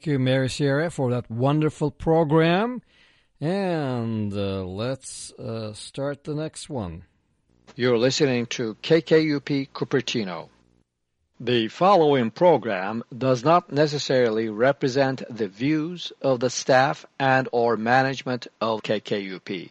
Thank you, Mary Sierra, for that wonderful program. And uh, let's uh, start the next one. You're listening to KKUP Cupertino. The following program does not necessarily represent the views of the staff and or management of KKUP.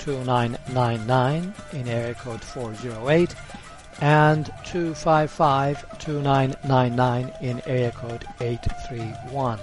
260-2999 in area code 408 and 255-2999 in area code 831.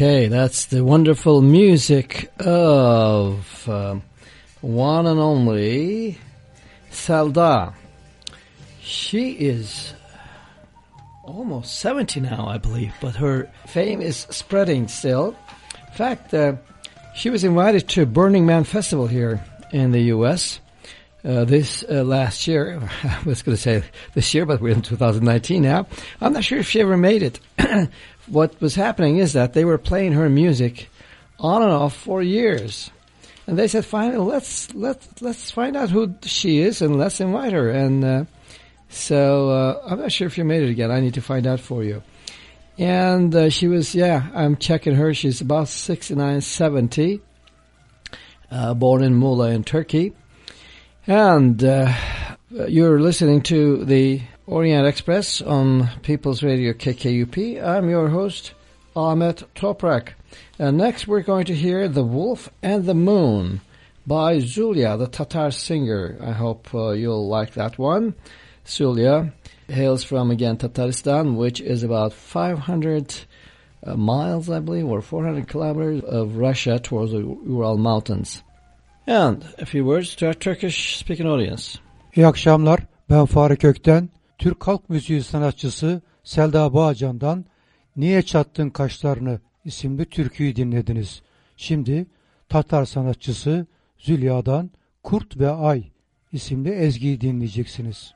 Okay, that's the wonderful music of um, one and only Selda. She is almost 70 now, I believe, but her fame is spreading still. In fact, uh, she was invited to Burning Man Festival here in the U.S. Uh, this uh, last year. I was going to say this year, but we're in 2019 now. I'm not sure if she ever made it. what was happening is that they were playing her music on and off for years. And they said, "Finally, let's let let's find out who she is and let's invite her." And uh, so uh, I'm not sure if you made it again. I need to find out for you. And uh, she was, yeah, I'm checking her. She's about 69, 70, uh, born in Muğla in Turkey. And uh, you're listening to the Orient Express on People's Radio KKUP. I'm your host, Ahmet Toprak. And next we're going to hear The Wolf and the Moon by Zulya, the Tatar singer. I hope uh, you'll like that one. Zulya hails from, again, Tatarstan, which is about 500 uh, miles, I believe, or 400 kilometers of Russia towards the Ural Mountains. And a few words to our Turkish-speaking audience. İyi akşamlar. Ben Fahri Kökten. Türk halk müziği sanatçısı Selda Bağcan'dan Niye Çattın Kaşlarını isimli türküyü dinlediniz. Şimdi Tatar sanatçısı Zülya'dan Kurt ve Ay isimli ezgiyi dinleyeceksiniz.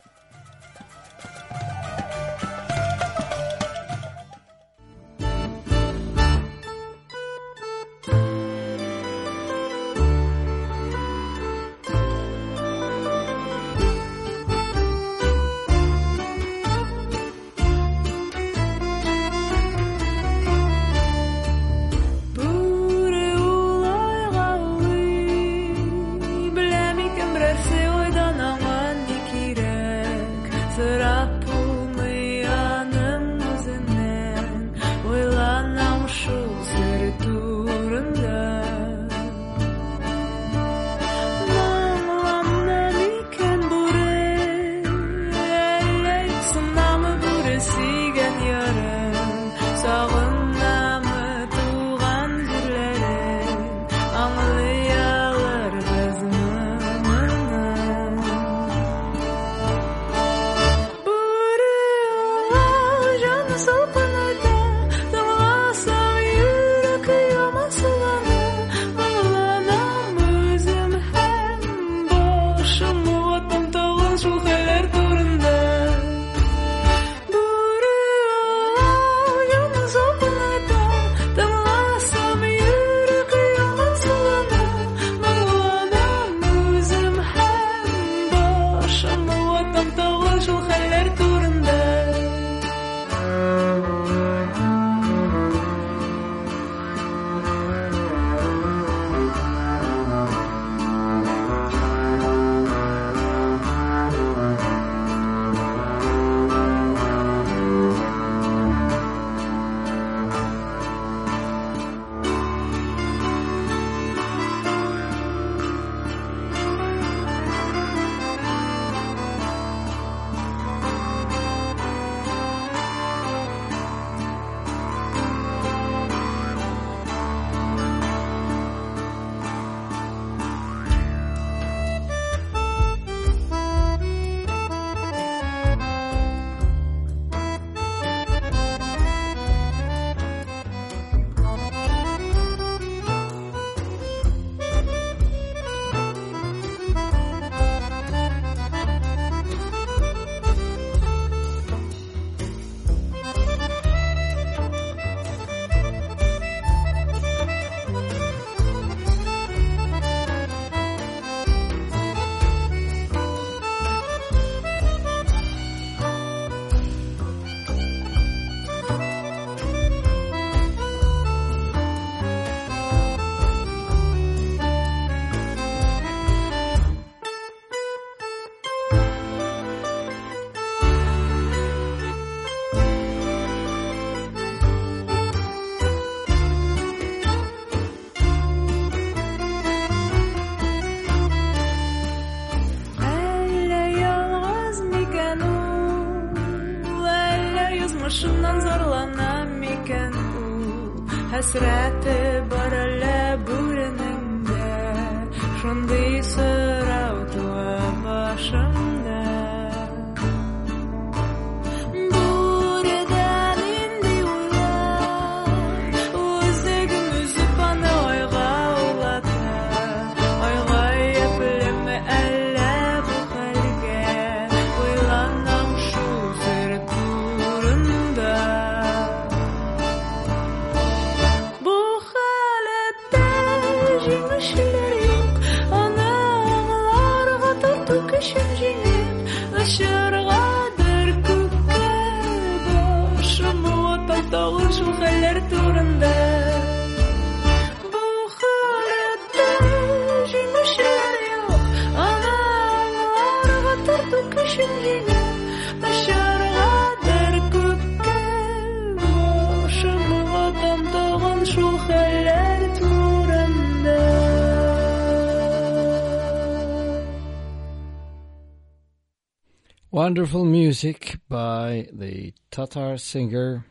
Wonderful music by the Tatar singer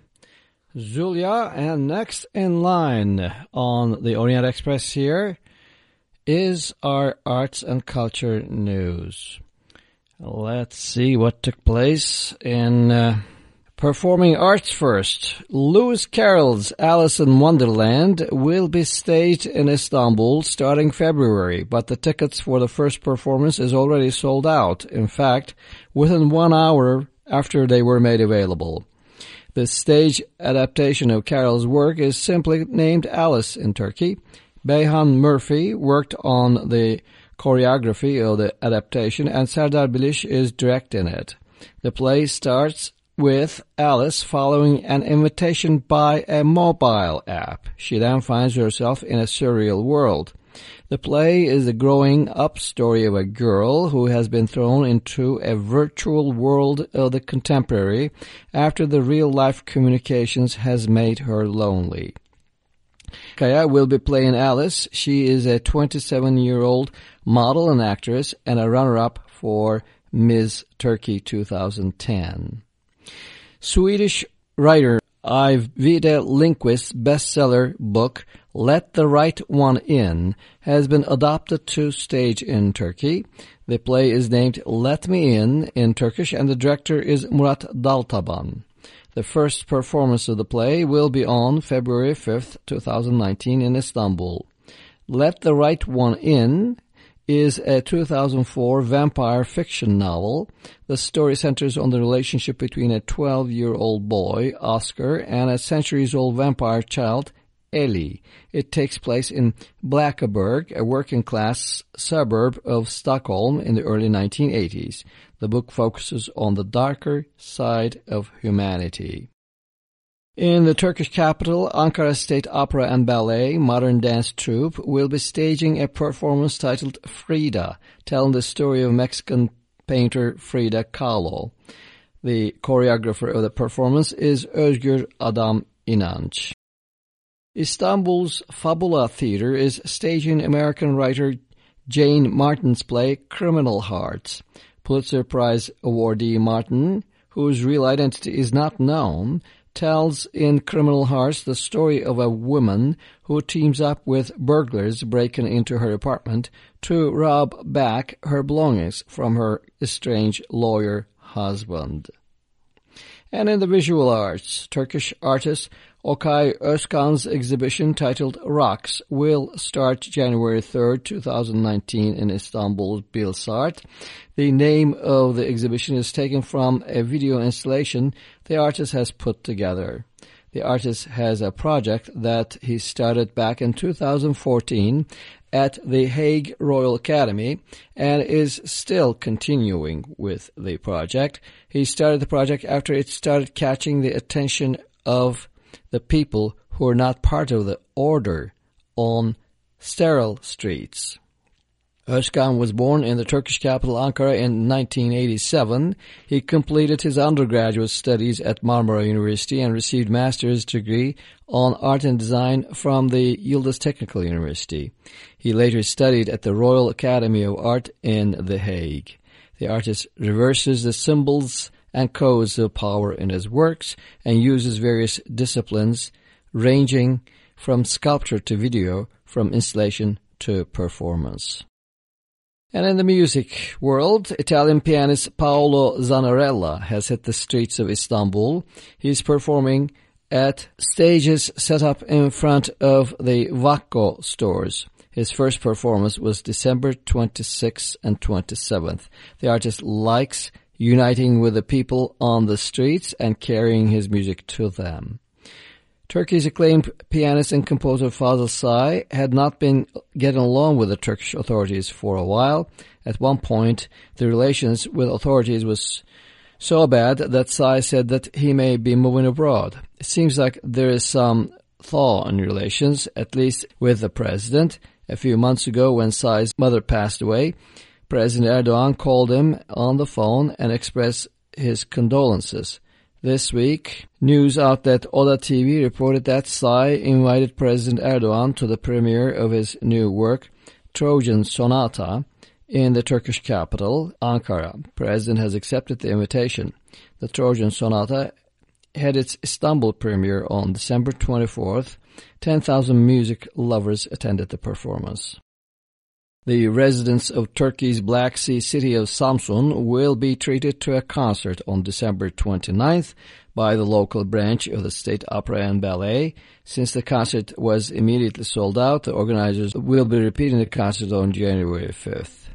Zulya. And next in line on the Orient Express here is our arts and culture news. Let's see what took place in uh, performing arts first. Lewis Carroll's Alice in Wonderland will be staged in Istanbul starting February, but the tickets for the first performance is already sold out. In fact, within one hour after they were made available. The stage adaptation of Carroll's work is simply named Alice in Turkey. Beyhan Murphy worked on the choreography of the adaptation and Serdar Bilic is directing it. The play starts with Alice following an invitation by a mobile app. She then finds herself in a surreal world. The play is a growing up story of a girl who has been thrown into a virtual world of the contemporary after the real life communications has made her lonely. Kaya will be playing Alice. She is a 27 year old model and actress and a runner up for Ms. Turkey 2010. Swedish writer Ajvide Lindqvist's bestseller book Let the Right One In has been adopted to stage in Turkey. The play is named Let Me In in Turkish and the director is Murat Daltaban. The first performance of the play will be on February 5th, 2019 in Istanbul. Let the Right One In is a 2004 vampire fiction novel. The story centers on the relationship between a 12-year-old boy, Oscar, and a centuries-old vampire child, Ellie. It takes place in Blackeberg, a working-class suburb of Stockholm in the early 1980s. The book focuses on the darker side of humanity. In the Turkish capital, Ankara State Opera and Ballet Modern Dance Troupe will be staging a performance titled Frida, telling the story of Mexican painter Frida Kahlo. The choreographer of the performance is Özgür Adam İnanç. Istanbul's Fabula Theater is staging American writer Jane Martin's play Criminal Hearts. Pulitzer Prize awardee Martin, whose real identity is not known, tells in Criminal Hearts the story of a woman who teams up with burglars breaking into her apartment to rob back her belongings from her estranged lawyer husband. And in the visual arts, Turkish artist Okay Özkan's exhibition titled Rocks will start January 3rd, 2019 in Istanbul's Bilsart. The name of the exhibition is taken from a video installation the artist has put together. The artist has a project that he started back in 2014 at the Hague Royal Academy and is still continuing with the project. He started the project after it started catching the attention of the people who are not part of the order on sterile streets. Özkan was born in the Turkish capital Ankara in 1987. He completed his undergraduate studies at Marmara University and received master's degree on art and design from the Yıldız Technical University. He later studied at the Royal Academy of Art in The Hague. The artist reverses the symbols and codes of power in his works and uses various disciplines ranging from sculpture to video, from installation to performance. And in the music world, Italian pianist Paolo Zanarella has hit the streets of Istanbul. He's performing at stages set up in front of the Vakko stores. His first performance was December 26th and 27th. The artist likes uniting with the people on the streets and carrying his music to them. Turkey's acclaimed pianist and composer Fazıl Say had not been getting along with the Turkish authorities for a while. At one point, the relations with authorities was so bad that Say said that he may be moving abroad. It seems like there is some thaw in relations, at least with the president. A few months ago, when Say's mother passed away, President Erdogan called him on the phone and expressed his condolences. This week, news outlet Oda TV reported that Say invited President Erdogan to the premiere of his new work, Trojan Sonata, in the Turkish capital, Ankara. President has accepted the invitation. The Trojan Sonata had its Istanbul premiere on December 24th. 10,000 music lovers attended the performance. The residents of Turkey's Black Sea city of Samsun will be treated to a concert on December 29th by the local branch of the State Opera and Ballet. Since the concert was immediately sold out, the organizers will be repeating the concert on January 5th.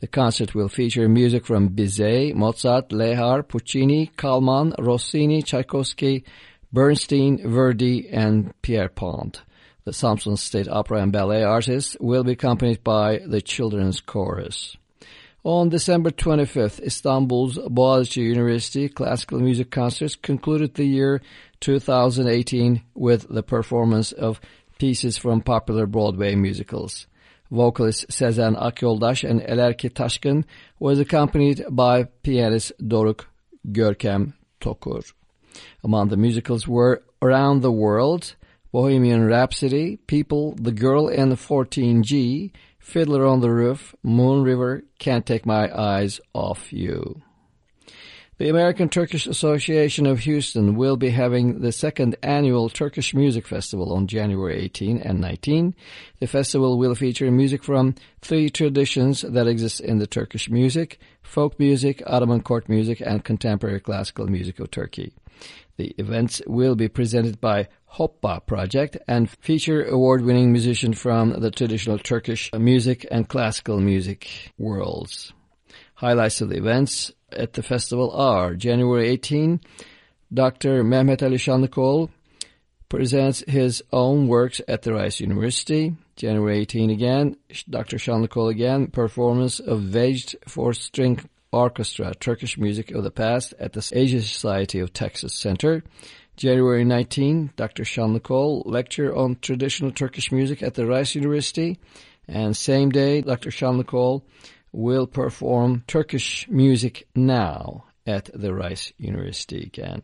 The concert will feature music from Bizet, Mozart, Lehar, Puccini, Kalman, Rossini, Tchaikovsky, Bernstein, Verdi, and Pierpont. The Samsun State Opera and Ballet artists will be accompanied by the Children's Chorus. On December 25th, Istanbul's Boğaziçi University Classical Music Concerts concluded the year 2018 with the performance of pieces from popular Broadway musicals. Vocalist Sezen Akyoldaş and Elerki Taşkın was accompanied by pianist Doruk Görkem Tokur. Among the musicals were Around the World, Bohemian Rhapsody, People, The Girl and the 14G, Fiddler on the Roof, Moon River, Can't Take My Eyes Off You. The American Turkish Association of Houston will be having the second annual Turkish Music Festival on January 18 and 19. The festival will feature music from three traditions that exist in the Turkish music, folk music, Ottoman court music, and contemporary classical music of Turkey. The events will be presented by Hoppa Project and feature award-winning musicians from the traditional Turkish music and classical music worlds. Highlights of the events at the festival are January 18, Dr. Mehmet Ali Şanlıkol presents his own works at the Rice University. January 18 again, Dr. Şanlıkol again, performance of Veged four-string orchestra, Turkish music of the past at the Asia Society of Texas Center. January 19, Dr. Şanlıkol lecture on traditional Turkish music at the Rice University. And same day, Dr. Şanlıkol will perform Turkish music now at the Rice University again.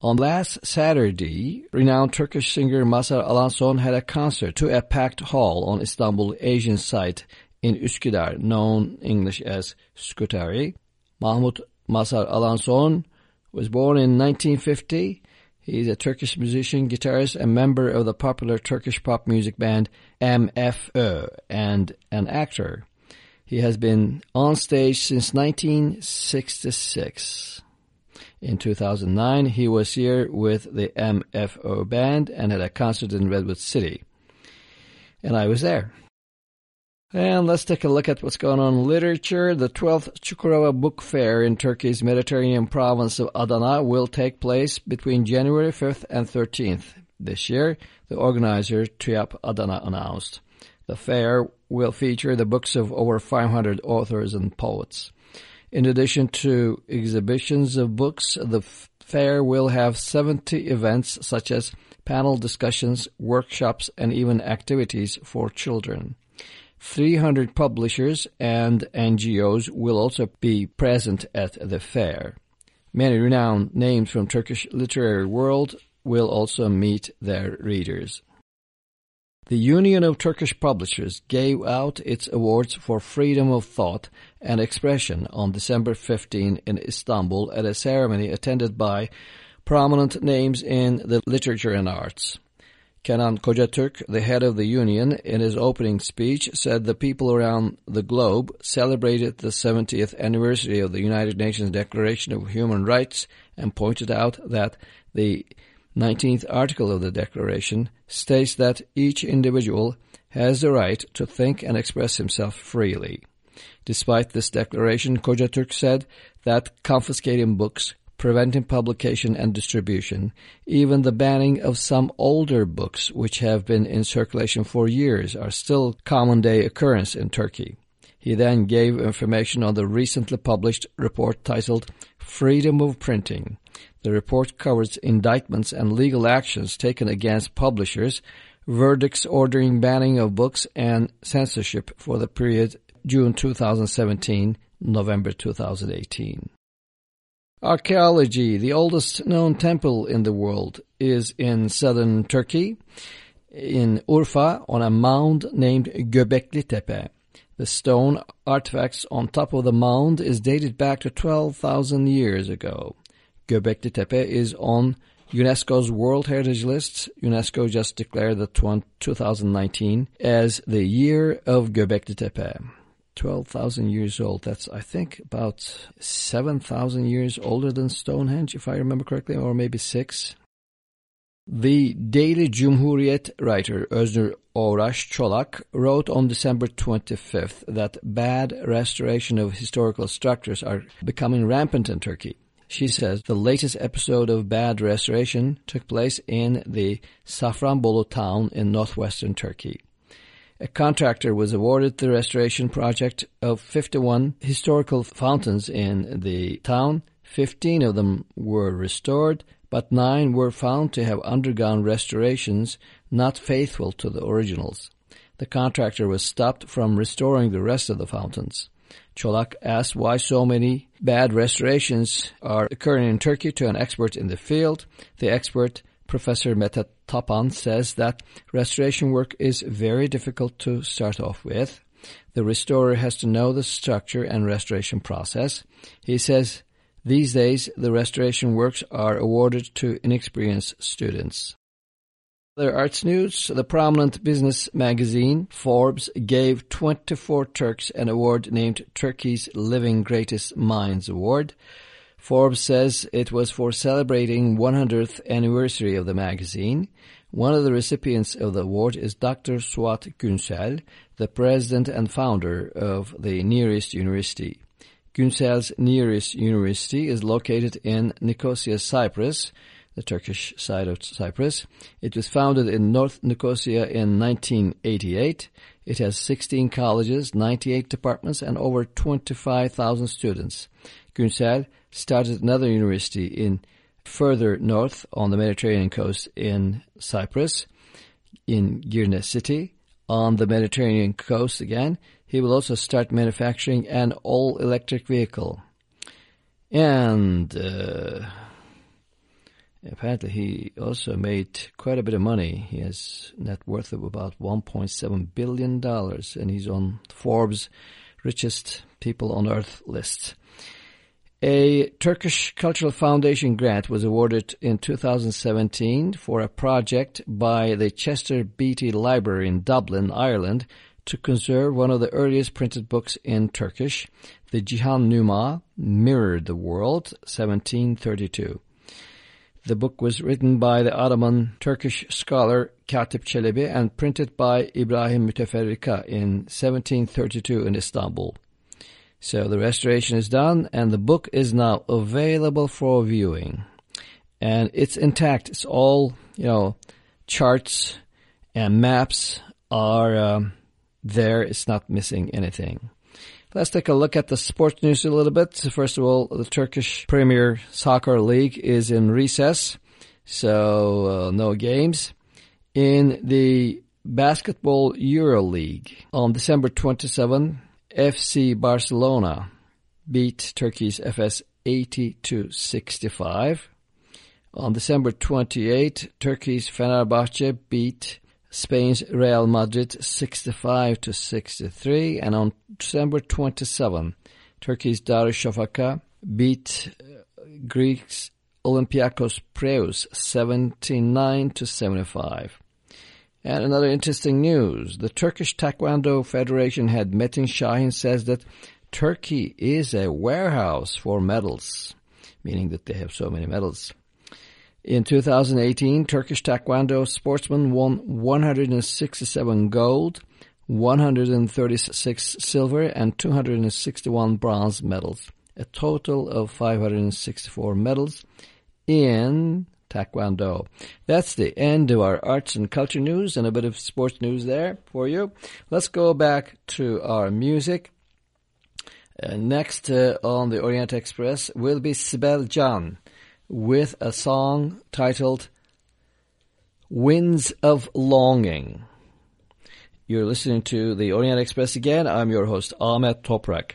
On last Saturday, renowned Turkish singer Mazhar Alanson had a concert to a packed hall on Istanbul Asian site in Üsküdar, known English as Scutari. Mahmut Mazhar Alanson was born in 1950. He's a Turkish musician, guitarist, and member of the popular Turkish pop music band MFÖ, and an actor. He has been on stage since 1966. In 2009, he was here with the MFO band and had a concert in Redwood City. And I was there. And let's take a look at what's going on in literature. The 12th Çukurova Book Fair in Turkey's Mediterranean province of Adana will take place between January 5th and 13th this year, the organizer TÜYAP Adana announced. The fair will feature the books of over 500 authors and poets. In addition to exhibitions of books, the fair will have 70 events such as panel discussions, workshops, and even activities for children. 300 publishers and NGOs will also be present at the fair. Many renowned names from Turkish literary world will also meet their readers. The Union of Turkish Publishers gave out its awards for freedom of thought and expression on December 15 in Istanbul at a ceremony attended by prominent names in the literature and arts. Kenan Kocatürk, the head of the union, in his opening speech said the people around the globe celebrated the 70th anniversary of the United Nations Declaration of Human Rights and pointed out that the 19th article of the Declaration states that each individual has the right to think and express himself freely. Despite this declaration, Kocatürk said that confiscating books, preventing publication and distribution, even the banning of some older books which have been in circulation for years are still common day occurrence in Turkey. He then gave information on the recently published report titled Freedom of Printing. The report covers indictments and legal actions taken against publishers, verdicts ordering banning of books, and censorship for the period June 2017 November 2018. Archaeology. The oldest known temple in the world is in southern Turkey, in Urfa, on a mound named Göbekli Tepe. The stone artifacts on top of the mound is dated back to 12,000 years ago. Göbekli Tepe is on UNESCO's World Heritage List. UNESCO just declared the 2019 as the year of Göbekli Tepe. 12,000 years old. That's, I think, about 7,000 years older than Stonehenge, if I remember correctly, or maybe six. The Daily Cumhuriyet writer Öznur Oraş Çolak wrote on December 25th that bad restoration of historical structures are becoming rampant in Turkey. She says the latest episode of bad restoration took place in the Safranbolu town in northwestern Turkey. A contractor was awarded the restoration project of 51 historical fountains in the town. 15 of them were restored, but nine were found to have undergone restorations not faithful to the originals. The contractor was stopped from restoring the rest of the fountains. Çolak asked why so many bad restorations are occurring in Turkey to an expert in the field. The expert Professor Mete Tapan says that restoration work is very difficult to start off with. The restorer has to know the structure and restoration process. He says these days the restoration works are awarded to inexperienced students. Other arts news, the prominent business magazine Forbes gave 24 Turks an award named Turkey's Living Greatest Minds Award. Forbes says it was for celebrating 100th anniversary of the magazine. One of the recipients of the award is Dr. Suat Günsel, the president and founder of the Near East University. Günsel's Near East University is located in Nicosia, Cyprus, the Turkish side of Cyprus. It was founded in North Nicosia in 1988. It has 16 colleges, 98 departments, and over 25,000 students. Günsel started another university in further north on the Mediterranean coast in Cyprus, in Girne city. On the Mediterranean coast again, he will also start manufacturing an all-electric vehicle. And uh, apparently he also made quite a bit of money. He has net worth of about $1.7 billion, and he's on Forbes' richest people on earth list. A Turkish Cultural Foundation grant was awarded in 2017 for a project by the Chester Beatty Library in Dublin, Ireland, to conserve one of the earliest printed books in Turkish. The Cihan Numa mirrored the world, 1732. The book was written by the Ottoman Turkish scholar Katip Çelebi and printed by Ibrahim Müteferrika in 1732 in Istanbul. So the restoration is done and the book is now available for viewing. And it's intact. It's all, you know, charts and maps are um, there. It's not missing anything. Let's take a look at the sports news a little bit. First of all, the Turkish Premier Soccer League is in recess, so uh, no games. In the Basketball Euro League on December 27, FC Barcelona beat Turkey's Efes 80 to 65. On December 28, Turkey's Fenerbahce beat Spain's Real Madrid 65 to 63 and on December 27 Turkey's Darüşşafaka beat uh, Greeks Olympiakos Piraeus 79 to 75. And another interesting news, the Turkish Taekwondo Federation head Metin Şahin says that Turkey is a warehouse for medals, meaning that they have so many medals. In 2018, Turkish Taekwondo sportsmen won 167 gold, 136 silver, and 261 bronze medals. A total of 564 medals in Taekwondo. That's the end of our arts and culture news and a bit of sports news there for you. Let's go back to our music. Uh, next uh, on the Orient Express will be Sibel Can. with a song titled Winds of Longing. You're listening to the Orient Express again. I'm your host Ahmet Toprak.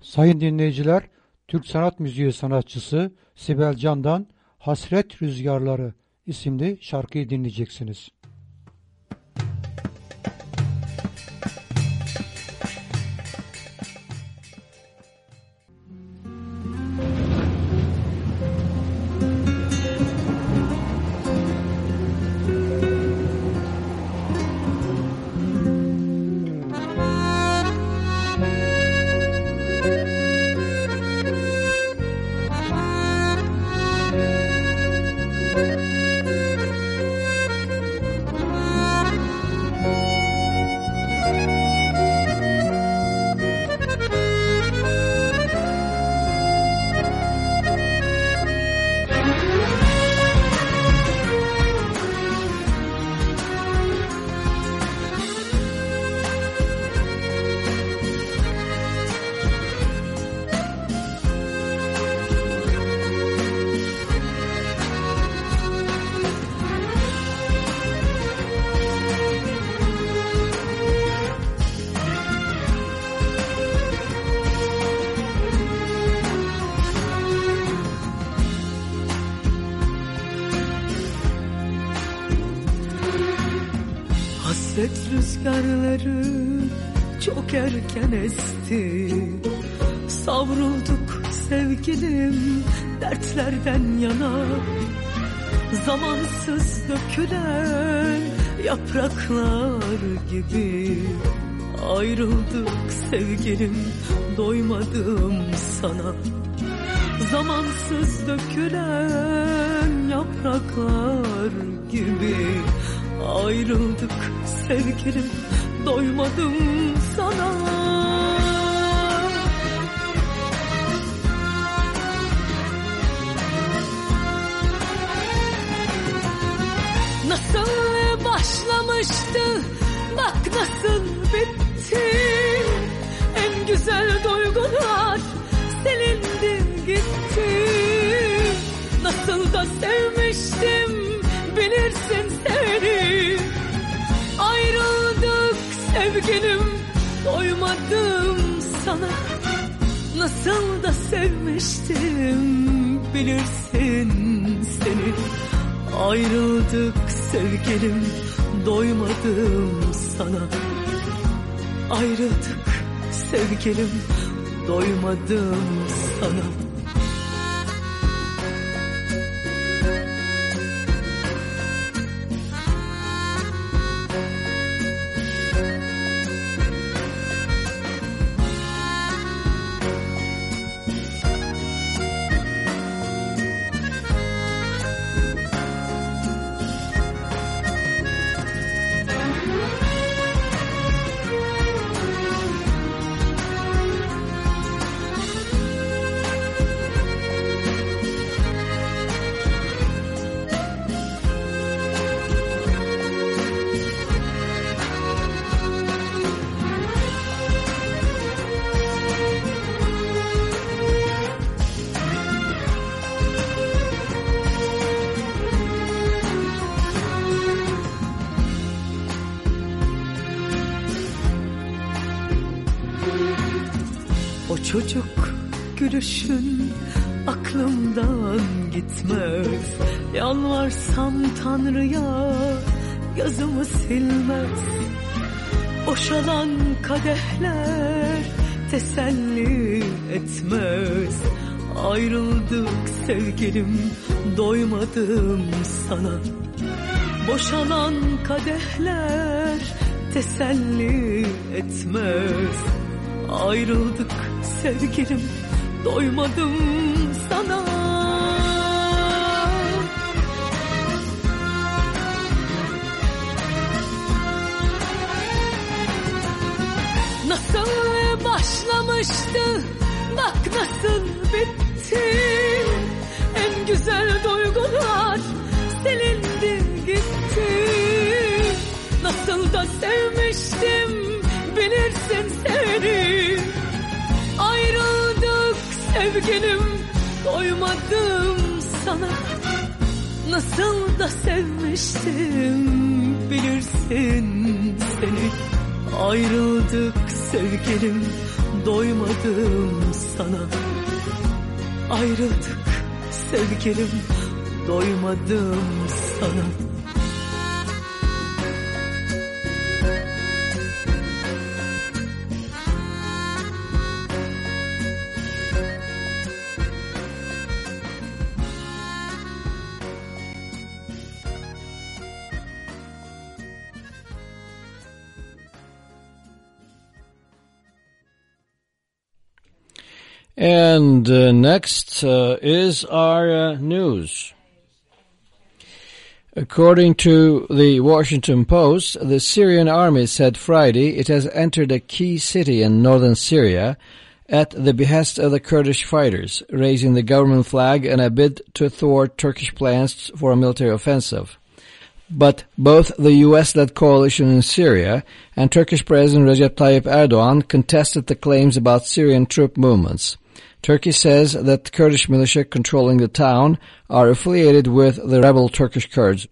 Sayın dinleyiciler, Türk Sanat Müziği sanatçısı Sibel Can'dan Hasret Rüzgarları isimli şarkıyı dinleyeceksiniz. Hasret rüzgarları çok erken esti. Savrulduk sevgilim dertlerden yana. Zamansız dökülen yapraklar gibi Ayrıldık sevgilim doymadım sana. Zamansız dökülen yapraklar gibi Ayrıldık sevgilim doymadım sana. Nasıl başlamıştı? Bak nasıl bitti. En güzel duygular silindi gitti. Nasıl da sevmiştim sevgilim doymadım sana. Nasıl da sevmiştim bilirsin seni. Ayrıldık sevgilim doymadım sana. Ayrıldık sevgilim doymadım sana Yalvarsam Tanrı'ya yazımı silmez. Boşalan kadehler teselli etmez. Ayrıldık sevgilim doymadım sana. Boşalan kadehler teselli etmez. Ayrıldık sevgilim doymadım başlamıştı bak nasıl bitti. En güzel duygular silindi gitti. Nasıl da sevmiştim bilirsin seni. Ayrıldık sevgilim doymadım sana. Da sevmiştim bilirsin seni. Ayrıldık sevgilim doymadım sana. Ayrıldık sevgilim doymadım sana And uh, next uh, is our uh, news. According to the Washington Post, the Syrian army said Friday it has entered a key city in northern Syria at the behest of the Kurdish fighters, raising the government flag in a bid to thwart Turkish plans for a military offensive. But both the US-led coalition in Syria and Turkish President Recep Tayyip Erdogan contested the claims about Syrian troop movements. Turkey says that Kurdish militia controlling the town are affiliated with the rebel Turkish Kurds.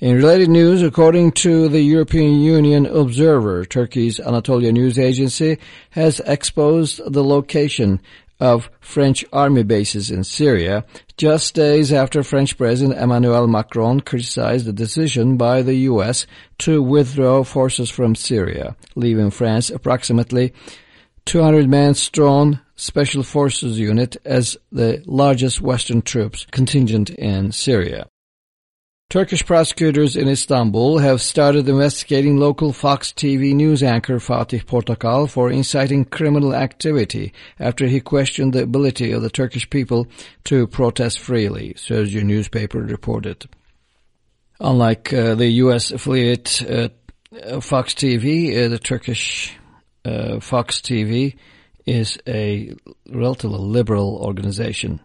In related news, according to the European Union Observer, Turkey's Anatolia news agency has exposed the location of French army bases in Syria just days after French President Emmanuel Macron criticized the decision by the U.S. to withdraw forces from Syria, leaving France approximately 200 men strong Special Forces Unit as the largest Western troops contingent in Syria. Turkish prosecutors in Istanbul have started investigating local Fox TV news anchor Fatih Portakal for inciting criminal activity after he questioned the ability of the Turkish people to protest freely, Sözcü newspaper reported. Unlike uh, the U.S. affiliate uh, Fox TV, uh, the Turkish uh, Fox TV is a relatively liberal organization.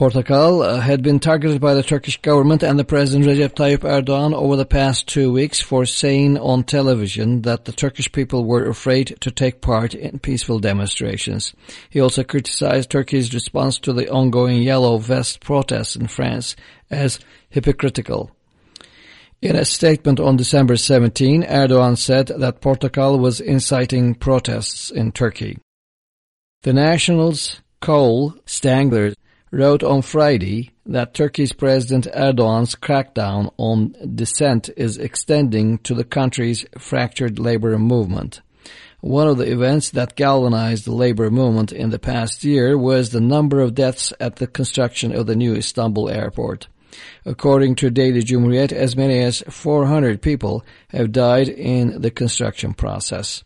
Portakal uh, had been targeted by the Turkish government and the President Recep Tayyip Erdogan over the past two weeks for saying on television that the Turkish people were afraid to take part in peaceful demonstrations. He also criticized Turkey's response to the ongoing Yellow Vest protests in France as hypocritical. In a statement on December 17, Erdogan said that Portakal was inciting protests in Turkey. The National's Cole Stangler wrote on Friday that Turkey's President Erdogan's crackdown on dissent is extending to the country's fractured labor movement. One of the events that galvanized the labor movement in the past year was the number of deaths at the construction of the new Istanbul airport. According to Daily Cumhuriyet, as many as 400 people have died in the construction process.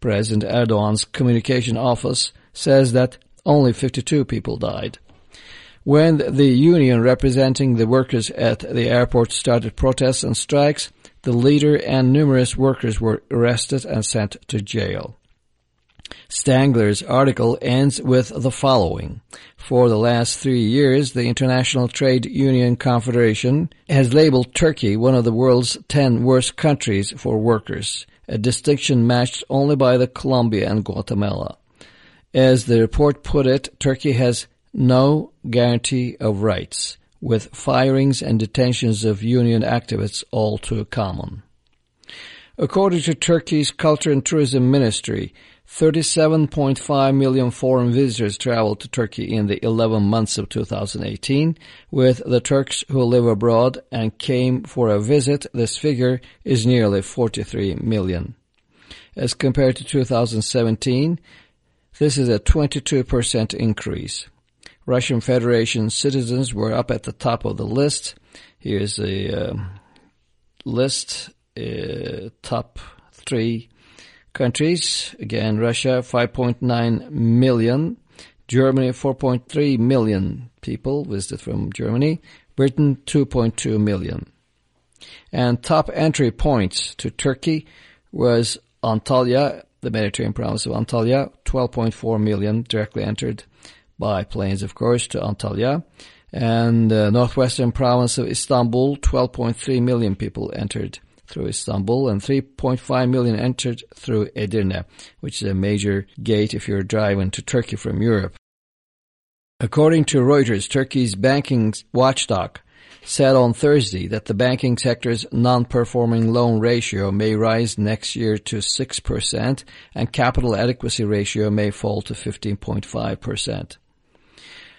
President Erdogan's communication office says that only 52 people died. When the union representing the workers at the airport started protests and strikes, the leader and numerous workers were arrested and sent to jail. Stangler's article ends with the following. For the last three years, the International Trade Union Confederation has labeled Turkey one of the world's 10 worst countries for workers, a distinction matched only by the Colombia and Guatemala. As the report put it, Turkey has no guarantee of rights, with firings and detentions of union activists all too common. According to Turkey's Culture and Tourism Ministry, 37.5 million foreign visitors traveled to Turkey in the 11 months of 2018. With the Turks who live abroad and came for a visit, this figure is nearly 43 million. As compared to 2017, this is a 22% increase. Russian Federation citizens were up at the top of the list. Here's the uh, list, uh, top three countries. Again, Russia, 5.9 million. Germany, 4.3 million people visited from Germany. Britain, 2.2 million. And top entry points to Turkey was Antalya, the Mediterranean province of Antalya, 12.4 million directly entered by planes, of course, to Antalya. And the uh, northwestern province of Istanbul, 12.3 million people entered through Istanbul and 3.5 million entered through Edirne, which is a major gate if you're driving to Turkey from Europe. According to Reuters, Turkey's banking watchdog said on Thursday that the banking sector's non-performing loan ratio may rise next year to 6% and capital adequacy ratio may fall to 15.5%.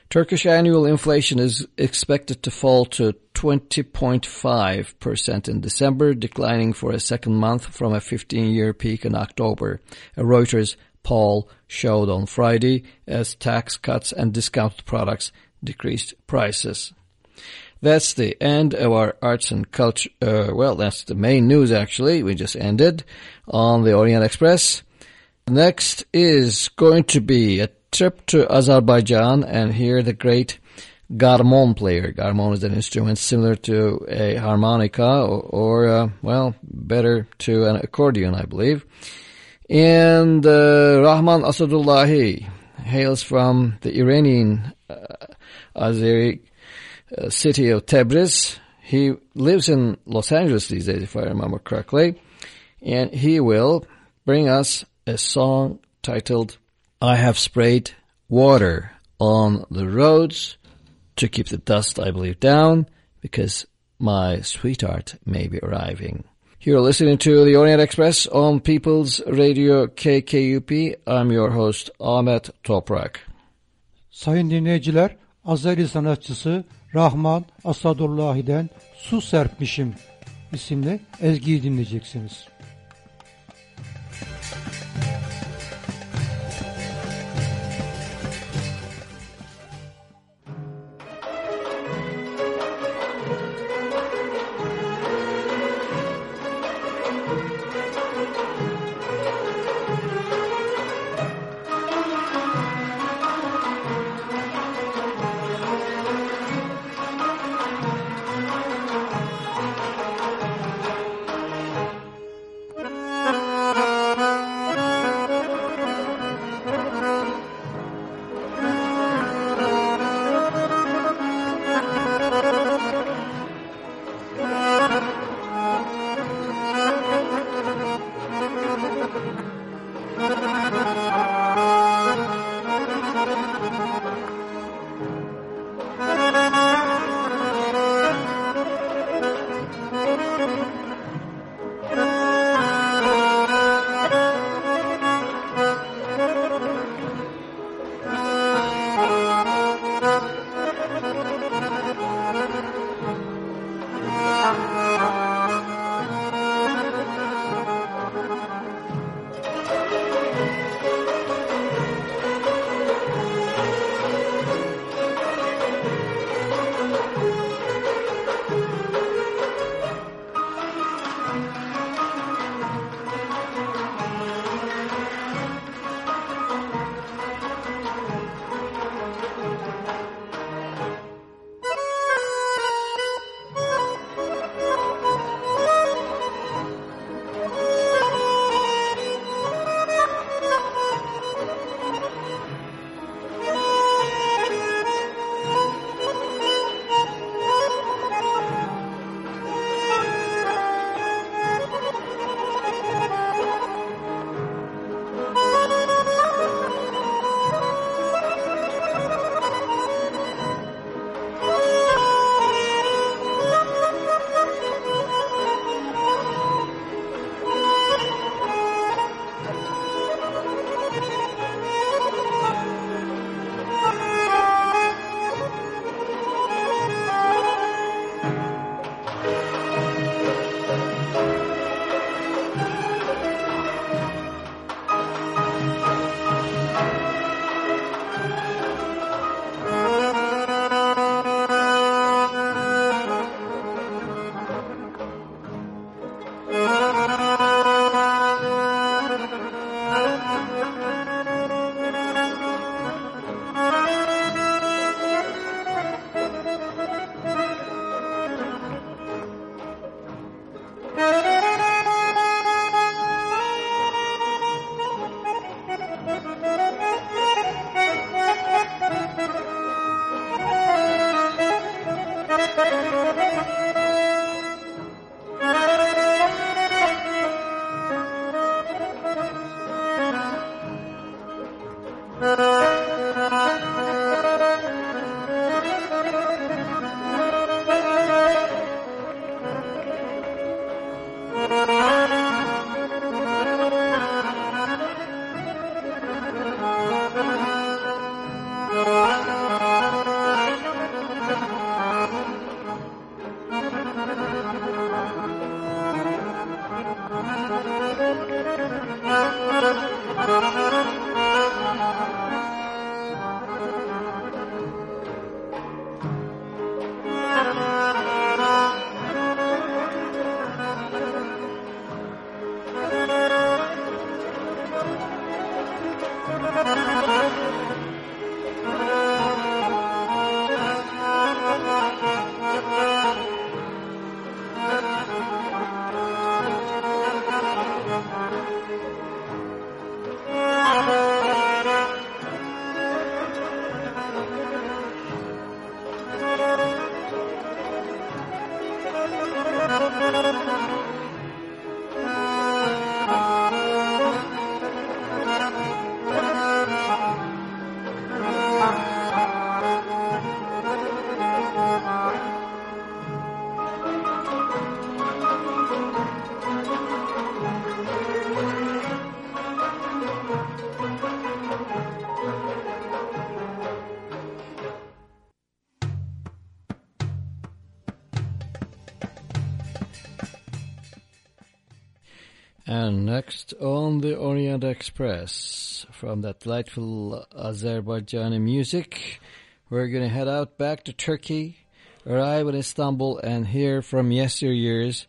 Turkish annual inflation is expected to fall to 20.5% in December, declining for a second month from a 15-year peak in October. A Reuters poll showed on Friday as tax cuts and discounted products decreased prices. That's the end of our arts and culture. Uh, well, that's the main news actually. We just ended on the Orient Express. Next is going to be a trip to Azerbaijan and hear the great garmon player. Garmon is an instrument similar to a harmonica or, or uh, well, better to an accordion, I believe. And uh, Rahman Asadollahi hails from the Iranian uh, Azeri uh, city of Tabriz. He lives in Los Angeles these days, if I remember correctly. And he will bring us a song titled I Have Sprayed Water on the Roads to keep the dust, I believe, down because my sweetheart may be arriving. You're listening to the Orient Express on People's Radio KKUP. I'm your host Ahmet Toprak. Sayın dinleyiciler, Azeri sanatçısı Rahman Asadollahi'den Su Serpmişim isimli ezgiyi dinleyeceksiniz. And next on the Orient Express, from that delightful Azerbaijani music, we're going to head out back to Turkey, arrive in Istanbul, and hear from yesteryears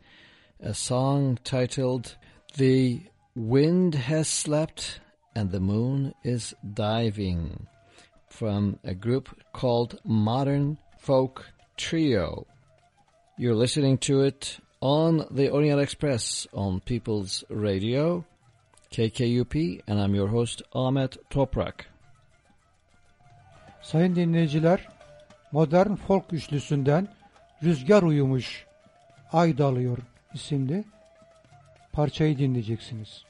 a song titled The Wind Has Slept and the Moon is Diving from a group called Modern Folk Trio. You're listening to it on the Orient Express on People's Radio, KKUP, and I'm your host Ahmet Toprak. Sayın dinleyiciler, modern folk üçlüsünden Rüzgar Uyumuş Ay Dalıyor isimli parçayı dinleyeceksiniz.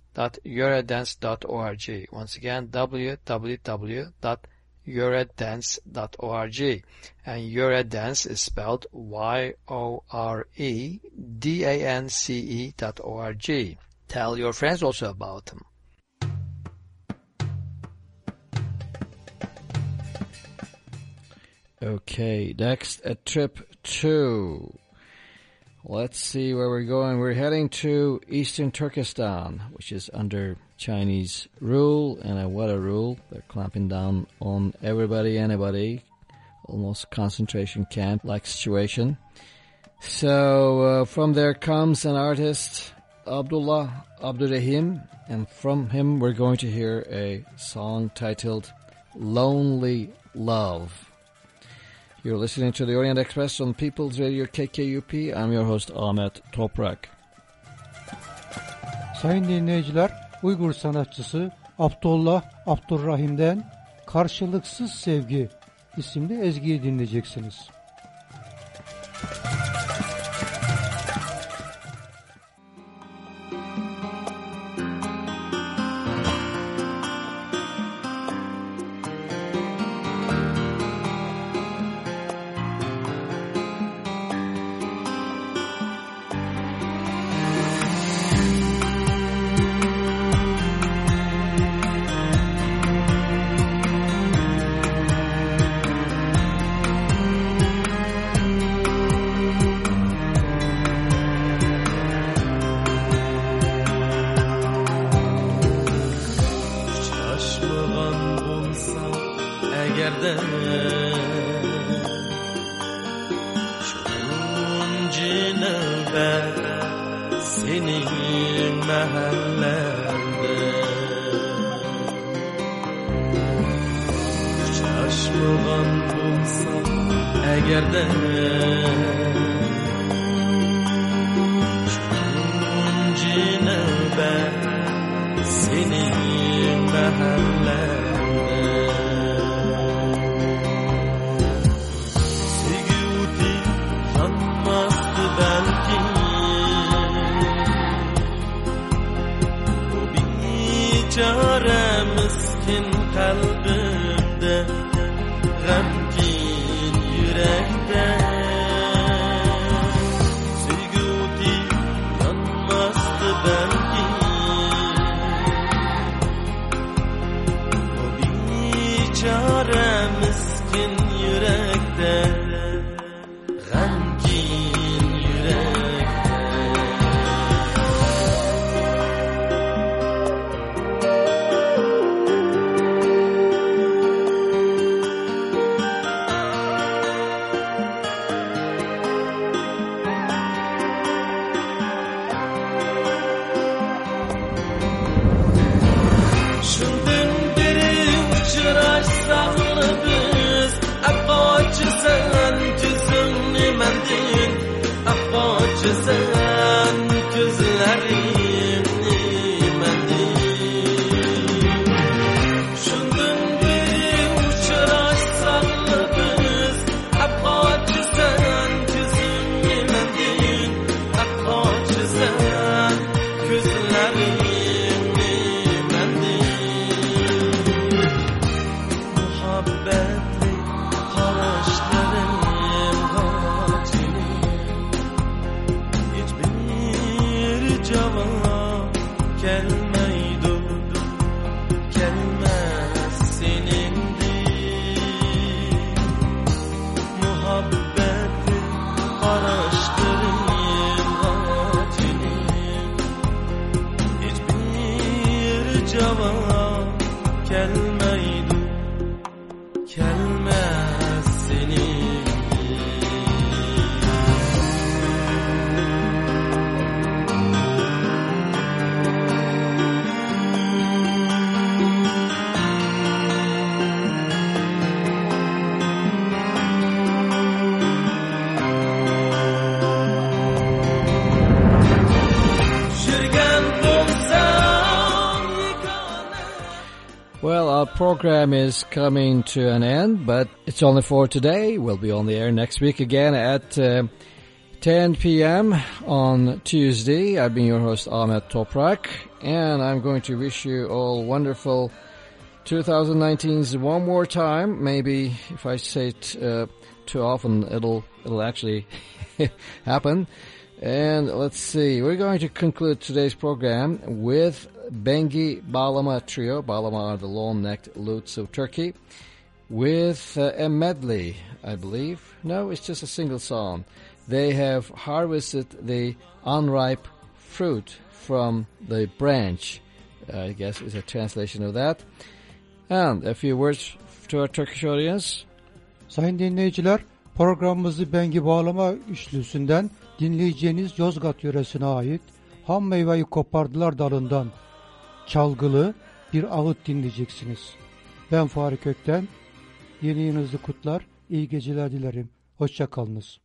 www.yoredance.org. Once again, www.yoredance.org. And yoredance is spelled Y-O-R-E-D-A-N-C-E dot O-R-G. Tell your friends also about them. Okay, next a trip two. Let's see where we're going. We're heading to eastern Turkestan, which is under Chinese rule, and what a rule. They're clamping down on everybody, anybody. Almost concentration camp-like situation. So uh, from there comes an artist, Abdulla Abdurehim, and from him we're going to hear a song titled Lonely Love. You're listening to the Orient Express on People's Radio KKUP. I'm your host Ahmet Toprak. Sayın dinleyiciler, Uygur sanatçısı Abdullah Abdurrahim'den Karşılıksız Sevgi isimli ezgiyi dinleyeceksiniz. Program is coming to an end, but it's only for today. We'll be on the air next week again at uh, 10 p.m. on Tuesday. I've been your host, Ahmet Toprak, and I'm going to wish you all wonderful 2019s one more time. Maybe if I say it uh, too often, it'll it'll actually happen. And let's see, we're going to conclude today's program with Bengi Bağlama Trio. Bağlama are the long-necked lutes of Turkey. With uh, a medley, I believe. No, it's just a single song. They have harvested the unripe fruit from the branch. I guess is a translation of that. And a few words to our Turkish audience. Sayın dinleyiciler, programımızı Bengi Bağlama üçlüsünden dinleyeceğiniz Yozgat yöresine ait ham meyveyi kopardılar dalından çalgılı bir ağıt dinleyeceksiniz. Ben Fahri Kökten, yeni yılınızı kutlar, iyi geceler dilerim. Hoşçakalınız.